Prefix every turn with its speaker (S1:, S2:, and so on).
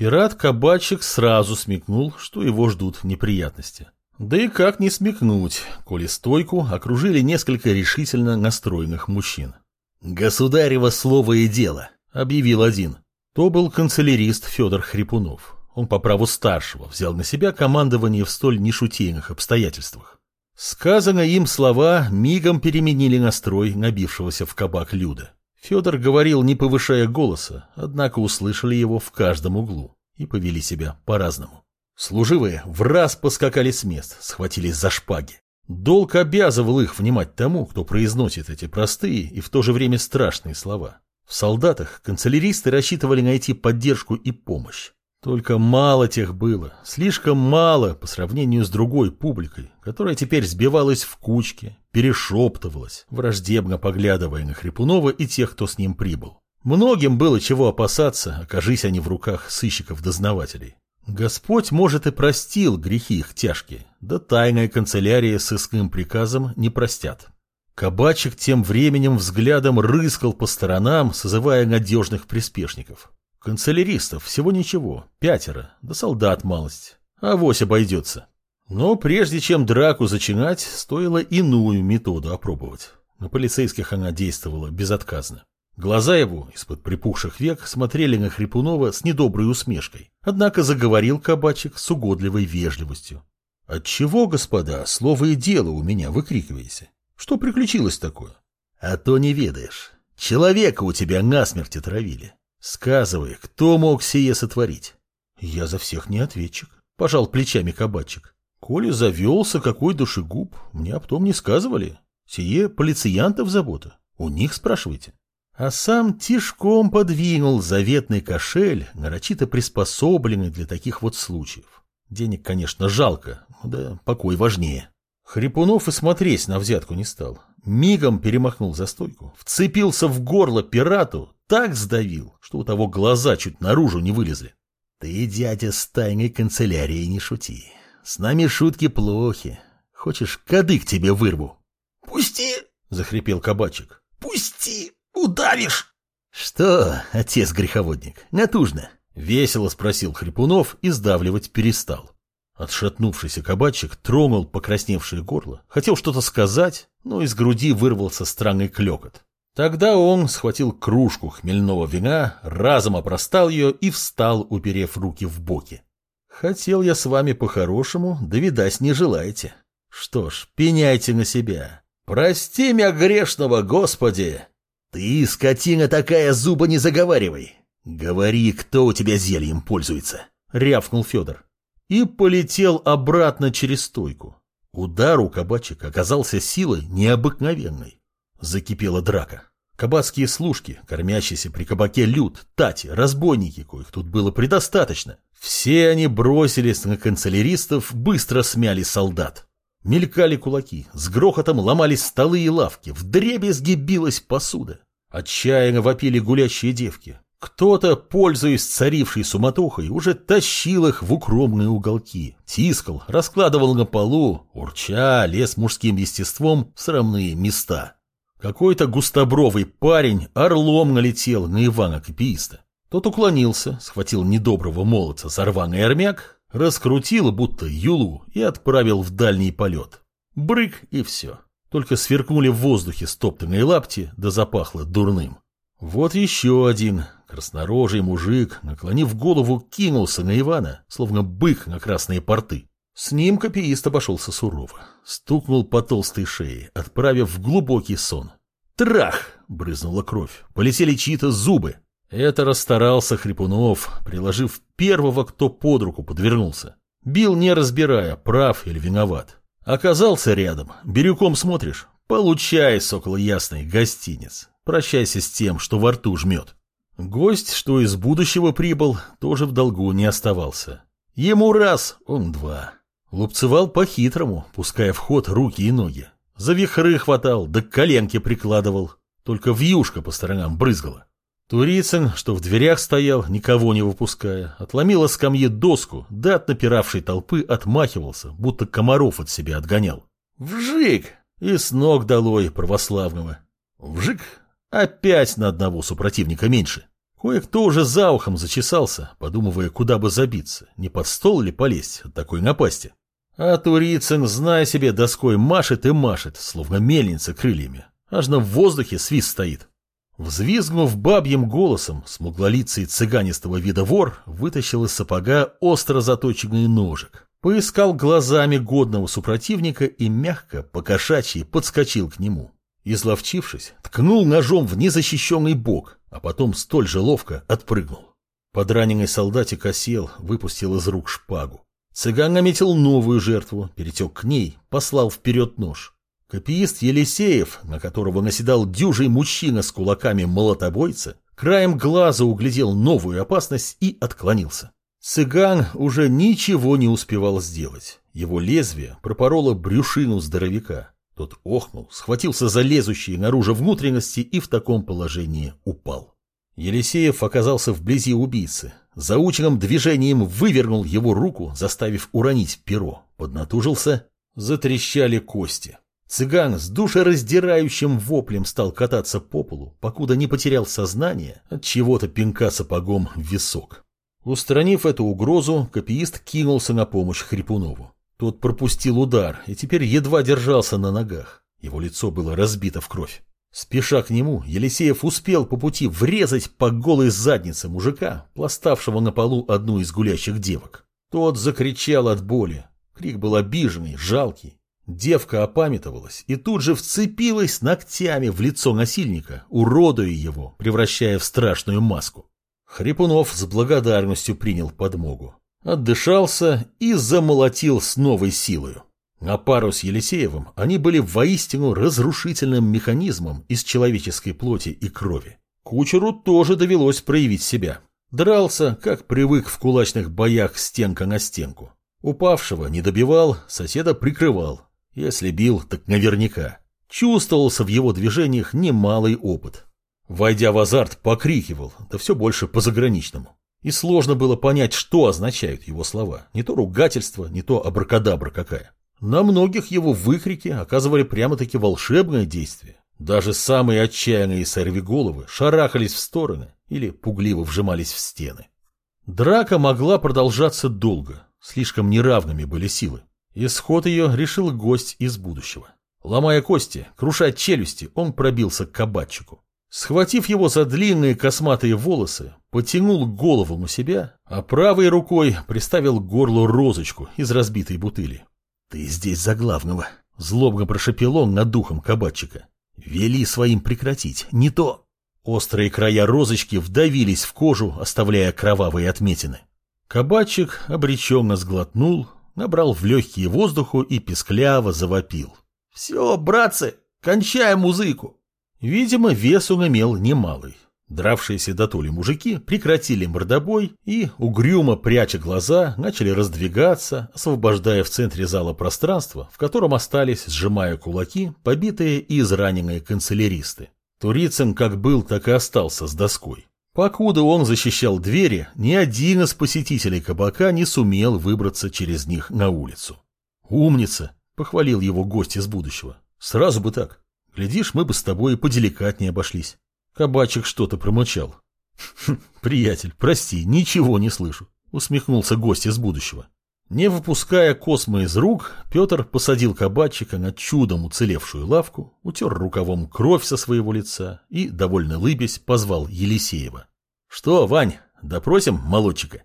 S1: Пират-кабачик сразу смекнул, что его ждут неприятности. Да и как не смекнуть, коли стойку окружили несколько решительно настроенных мужчин. «Государево слово и дело», — объявил один. То был канцелярист Федор Хрипунов. Он по праву старшего взял на себя командование в столь нешутейных обстоятельствах. Сказанные им слова мигом переменили настрой набившегося в кабак Люда. Федор говорил, не повышая голоса, однако услышали его в каждом углу и повели себя по-разному. Служивые в раз поскакали с мест, схватились за шпаги. Долг обязывал их внимать тому, кто произносит эти простые и в то же время страшные слова. В солдатах канцеляристы рассчитывали найти поддержку и помощь. Только мало тех было, слишком мало по сравнению с другой публикой, которая теперь сбивалась в кучки, перешептывалась, враждебно поглядывая на Хрипунова и тех, кто с ним прибыл. Многим было чего опасаться, окажись они в руках сыщиков-дознавателей. Господь, может, и простил грехи их тяжкие, да тайная канцелярия с искным приказом не простят. Кабачик тем временем взглядом рыскал по сторонам, созывая надежных приспешников. Канцеляристов всего ничего, пятеро, да солдат малость. А вось обойдется. Но прежде чем драку зачинать, стоило иную методу опробовать. На полицейских она действовала безотказно. Глаза его из-под припухших век смотрели на Хрипунова с недоброй усмешкой. Однако заговорил кабачик с угодливой вежливостью. «Отчего, господа, слово и дело у меня выкрикиваете? Что приключилось такое?» «А то не ведаешь. Человека у тебя насмерть отравили. Сказывай, кто мог сие сотворить? Я за всех не ответчик. Пожал плечами кабачик. Коли завелся какой душегуб, мне об том не сказывали. Сие полициянтов забота. У них спрашивайте. А сам тишком подвинул заветный кошель, нарочито приспособленный для таких вот случаев. Денег, конечно, жалко, да покой важнее. Хрипунов и смотреть на взятку не стал. Мигом перемахнул за стойку, вцепился в горло пирату, так сдавил, что у того глаза чуть наружу не вылезли. Ты, дядя, с тайной канцелярией не шути. С нами шутки плохи. Хочешь, кадык тебе вырву?
S2: Пусти!
S1: Захрипел кабачик.
S2: Пусти! Удавишь!
S1: Что, отец-греховодник, натужно? Весело спросил Хрипунов и сдавливать перестал. Отшатнувшийся кабачик тронул покрасневшее горло, хотел что-то сказать, но из груди вырвался странный клекот. Тогда он схватил кружку хмельного вина, разом опростал ее и встал, уперев руки в боки. Хотел я с вами по-хорошему, да видать не желаете. Что ж, пеняйте на себя. Прости меня грешного, Господи! Ты, скотина такая, зуба не заговаривай. Говори, кто у тебя зельем пользуется, рявкнул Федор. И полетел обратно через стойку. Удар у кабачика оказался силой необыкновенной. Закипела драка. Кабацкие служки, кормящиеся при кабаке люд, тати, разбойники, коих тут было предостаточно. Все они бросились на канцеляристов, быстро смяли солдат. Мелькали кулаки, с грохотом ломались столы и лавки, в дребезги билась посуда. Отчаянно вопили гулящие девки. Кто-то, пользуясь царившей суматохой, уже тащил их в укромные уголки, тискал, раскладывал на полу, урча, лез мужским естеством в срамные места. Какой-то густобровый парень орлом налетел на Ивана Копииста. Тот уклонился, схватил недоброго молодца за рваный армяк, раскрутил будто юлу и отправил в дальний полет. Брык и все. Только сверкнули в воздухе стоптанные лапти, да запахло дурным. Вот еще один краснорожий мужик, наклонив голову, кинулся на Ивана, словно бык на красные порты. С ним копиист обошелся сурово. Стукнул по толстой шее, отправив в глубокий сон. Трах! Брызнула кровь. Полетели чьи-то зубы. Это расстарался Хрипунов, приложив первого, кто под руку подвернулся. Бил не разбирая, прав или виноват. Оказался рядом. Бирюком смотришь. Получай, сокол ясный, гостинец. Прощайся с тем, что во рту жмет. Гость, что из будущего прибыл, тоже в долгу не оставался. Ему раз, он два. Лупцевал по-хитрому, пуская в ход руки и ноги. За вихры хватал, да коленки прикладывал. Только вьюшка по сторонам брызгала. Турицын, что в дверях стоял, никого не выпуская, отломил от скамьи доску, да от напиравшей толпы отмахивался, будто комаров от себя отгонял. Вжик! И с ног долой православного. Вжик! Опять на одного супротивника меньше. Кое-кто уже за ухом зачесался, подумывая, куда бы забиться, не под стол ли полезть от такой напасти. А Турицын, зная себе, доской машет и машет, словно мельница крыльями. Аж на воздухе свист стоит. Взвизгнув бабьим голосом, смуглолицый цыганистого вида вор вытащил из сапога остро заточенный ножик. Поискал глазами годного супротивника и мягко, покошачьи, подскочил к нему. Изловчившись, ткнул ножом в незащищенный бок, а потом столь же ловко отпрыгнул. Подраненный солдатик осел, выпустил из рук шпагу. Цыган наметил новую жертву, перетек к ней, послал вперед нож. Копиист Елисеев, на которого наседал дюжий мужчина с кулаками молотобойца, краем глаза углядел новую опасность и отклонился. Цыган уже ничего не успевал сделать. Его лезвие пропороло брюшину здоровяка. Тот охнул, схватился за лезущие наружу внутренности и в таком положении упал. Елисеев оказался вблизи убийцы. Заученным движением вывернул его руку, заставив уронить перо. Поднатужился, затрещали кости. Цыган с душераздирающим воплем стал кататься по полу, покуда не потерял сознание от чего-то пинка сапогом в висок. Устранив эту угрозу, копиист кинулся на помощь Хрипунову. Тот пропустил удар и теперь едва держался на ногах. Его лицо было разбито в кровь. Спеша к нему, Елисеев успел по пути врезать по голой заднице мужика, пластавшего на полу одну из гулящих девок. Тот закричал от боли. Крик был обиженный, жалкий. Девка опамятовалась и тут же вцепилась ногтями в лицо насильника, уродуя его, превращая в страшную маску. Хрипунов с благодарностью принял подмогу отдышался и замолотил с новой силою. На пару с Елисеевым они были воистину разрушительным механизмом из человеческой плоти и крови. Кучеру тоже довелось проявить себя. Дрался, как привык в кулачных боях стенка на стенку. Упавшего не добивал, соседа прикрывал. Если бил, так наверняка. Чувствовался в его движениях немалый опыт. Войдя в азарт, покрикивал, да все больше по-заграничному. И сложно было понять, что означают его слова. Не то ругательство, не то абракадабра какая. На многих его выкрики оказывали прямо-таки волшебное действие. Даже самые отчаянные сорвиголовы шарахались в стороны или пугливо вжимались в стены. Драка могла продолжаться долго, слишком неравными были силы. Исход ее решил гость из будущего. Ломая кости, крушая челюсти, он пробился к кабачику. Схватив его за длинные косматые волосы, потянул голову на себя, а правой рукой приставил к горлу розочку из разбитой бутыли. «Ты здесь за главного!» — злобно прошепел он над духом кабачика. «Вели своим прекратить, не то...» Острые края розочки вдавились в кожу, оставляя кровавые отметины. Кабачик обреченно сглотнул, набрал в легкие воздуху и пескляво завопил. «Все, братцы, кончаем музыку!» Видимо, вес он имел немалый. Дравшиеся до толи мужики прекратили мордобой и, угрюмо пряча глаза, начали раздвигаться, освобождая в центре зала пространство, в котором остались, сжимая кулаки, побитые и израненные канцеляристы. Турицын как был, так и остался с доской. Покуда он защищал двери, ни один из посетителей кабака не сумел выбраться через них на улицу. «Умница!» — похвалил его гость из будущего. «Сразу бы так. Глядишь, мы бы с тобой и поделикатнее обошлись. Кабачик что-то промычал. «Хм, «Приятель, прости, ничего не слышу», — усмехнулся гость из будущего. Не выпуская космо из рук, Петр посадил кабачика на чудом уцелевшую лавку, утер рукавом кровь со своего лица и, довольно лыбясь, позвал Елисеева. «Что, Вань, допросим молодчика?»